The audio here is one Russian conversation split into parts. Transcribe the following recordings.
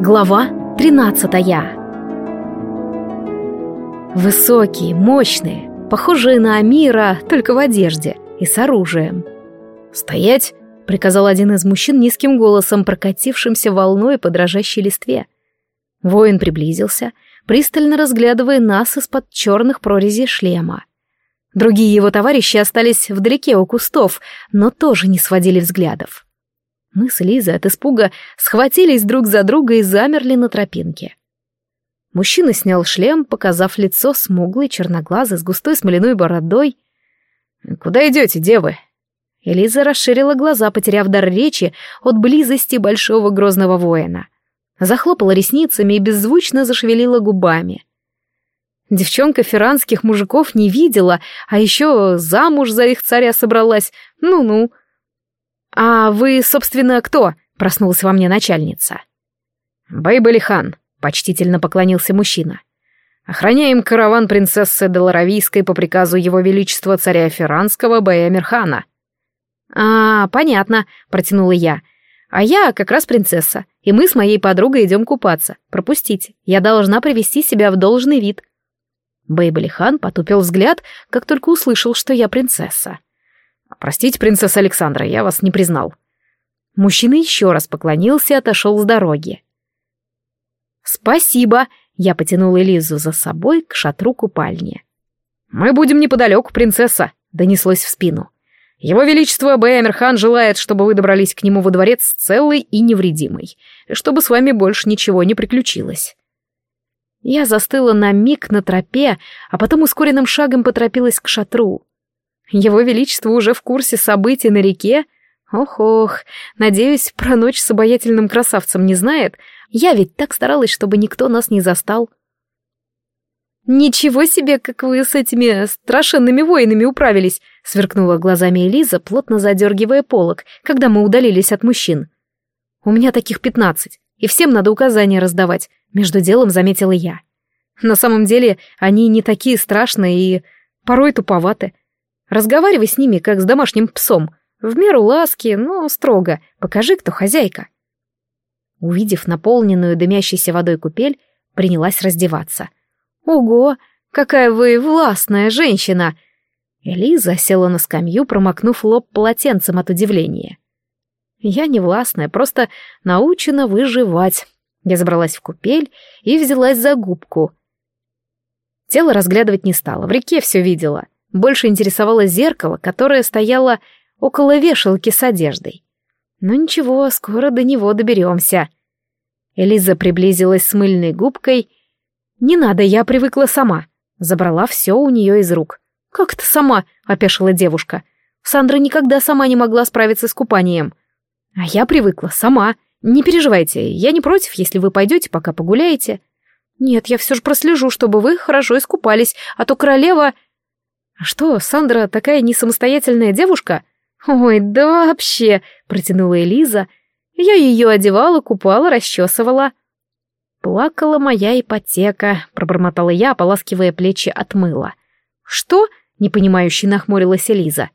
Глава 13 Высокие, мощные, похожие на Амира, только в одежде и с оружием. «Стоять!» — приказал один из мужчин низким голосом, прокатившимся волной по дрожащей листве. Воин приблизился, пристально разглядывая нас из-под черных прорезей шлема. Другие его товарищи остались вдалеке у кустов, но тоже не сводили взглядов. Мы с Лизой от испуга схватились друг за друга и замерли на тропинке. Мужчина снял шлем, показав лицо смуглой, черноглазой, с густой смоляной бородой. «Куда идете, девы?» Элиза расширила глаза, потеряв дар речи от близости большого грозного воина. Захлопала ресницами и беззвучно зашевелила губами. Девчонка ферранских мужиков не видела, а еще замуж за их царя собралась. Ну-ну, «А вы, собственно, кто?» — проснулась во мне начальница. «Байбалихан», — почтительно поклонился мужчина. «Охраняем караван принцессы Долоровийской по приказу его величества царя Ферранского Баямирхана». «А, понятно», — протянула я. «А я как раз принцесса, и мы с моей подругой идем купаться. Пропустите, я должна привести себя в должный вид». Бейбалихан потупил взгляд, как только услышал, что я принцесса. «Простите, принцесса Александра, я вас не признал». Мужчина еще раз поклонился и отошел с дороги. «Спасибо!» — я потянула Элизу за собой к шатру купальни. «Мы будем неподалеку, принцесса!» — донеслось в спину. «Его Величество Бэймерхан желает, чтобы вы добрались к нему во дворец целый и невредимый, и чтобы с вами больше ничего не приключилось». Я застыла на миг на тропе, а потом ускоренным шагом поторопилась к шатру. Его Величество уже в курсе событий на реке? Ох-ох, надеюсь, про ночь с обаятельным красавцем не знает. Я ведь так старалась, чтобы никто нас не застал. «Ничего себе, как вы с этими страшенными воинами управились!» — сверкнула глазами Элиза, плотно задергивая полок, когда мы удалились от мужчин. «У меня таких пятнадцать, и всем надо указания раздавать», — между делом заметила я. «На самом деле они не такие страшные и порой туповаты. Разговаривай с ними, как с домашним псом. В меру ласки, но строго. Покажи, кто хозяйка. Увидев наполненную дымящейся водой купель, принялась раздеваться. «Ого, какая вы властная женщина!» Элиза села на скамью, промокнув лоб полотенцем от удивления. «Я не властная, просто научена выживать». Я забралась в купель и взялась за губку. Тело разглядывать не стала, в реке все видела — больше интересовало зеркало, которое стояло около вешалки с одеждой. Но ну ничего, скоро до него доберемся. Элиза приблизилась с мыльной губкой. «Не надо, я привыкла сама». Забрала все у нее из рук. «Как это сама?» — опешила девушка. «Сандра никогда сама не могла справиться с купанием». «А я привыкла сама. Не переживайте, я не против, если вы пойдете, пока погуляете». «Нет, я все же прослежу, чтобы вы хорошо искупались, а то королева...» «А что, Сандра такая не самостоятельная девушка?» «Ой, да вообще!» — протянула Элиза. Я ее одевала, купала, расчесывала. «Плакала моя ипотека», — пробормотала я, ополаскивая плечи от мыла. «Что?» — непонимающе нахмурилась Элиза.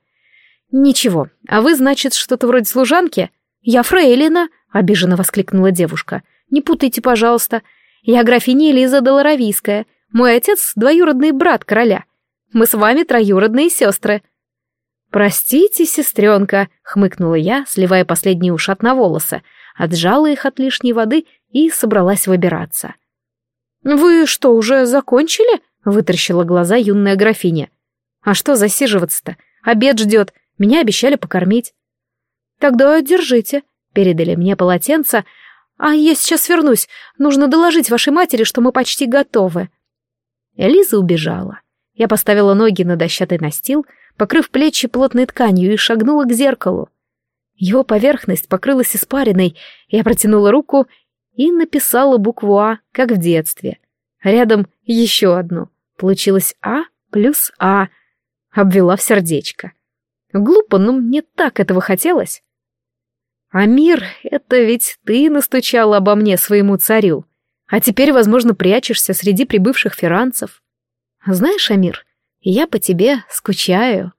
«Ничего, а вы, значит, что-то вроде служанки?» «Я фрейлина», — обиженно воскликнула девушка. «Не путайте, пожалуйста. Я графиня Элиза Долоровийская. Мой отец — двоюродный брат короля. Мы с вами троюродные сестры». «Простите, сестренка», — хмыкнула я, сливая последний ушат на волосы, отжала их от лишней воды и собралась выбираться. «Вы что, уже закончили?» — вытаращила глаза юная графиня. «А что засиживаться-то? Обед ждет, меня обещали покормить». «Тогда держите», — передали мне полотенце, «а я сейчас вернусь, нужно доложить вашей матери, что мы почти готовы». Элиза убежала. Я поставила ноги на дощатый настил, покрыв плечи плотной тканью и шагнула к зеркалу. Его поверхность покрылась испариной, я протянула руку и написала букву «А», как в детстве. Рядом еще одну. Получилось «А» плюс «А». Обвела в сердечко. Глупо, но мне так этого хотелось. «Амир, это ведь ты настучала обо мне своему царю, а теперь, возможно, прячешься среди прибывших ферранцев. Знаешь, Амир, я по тебе скучаю.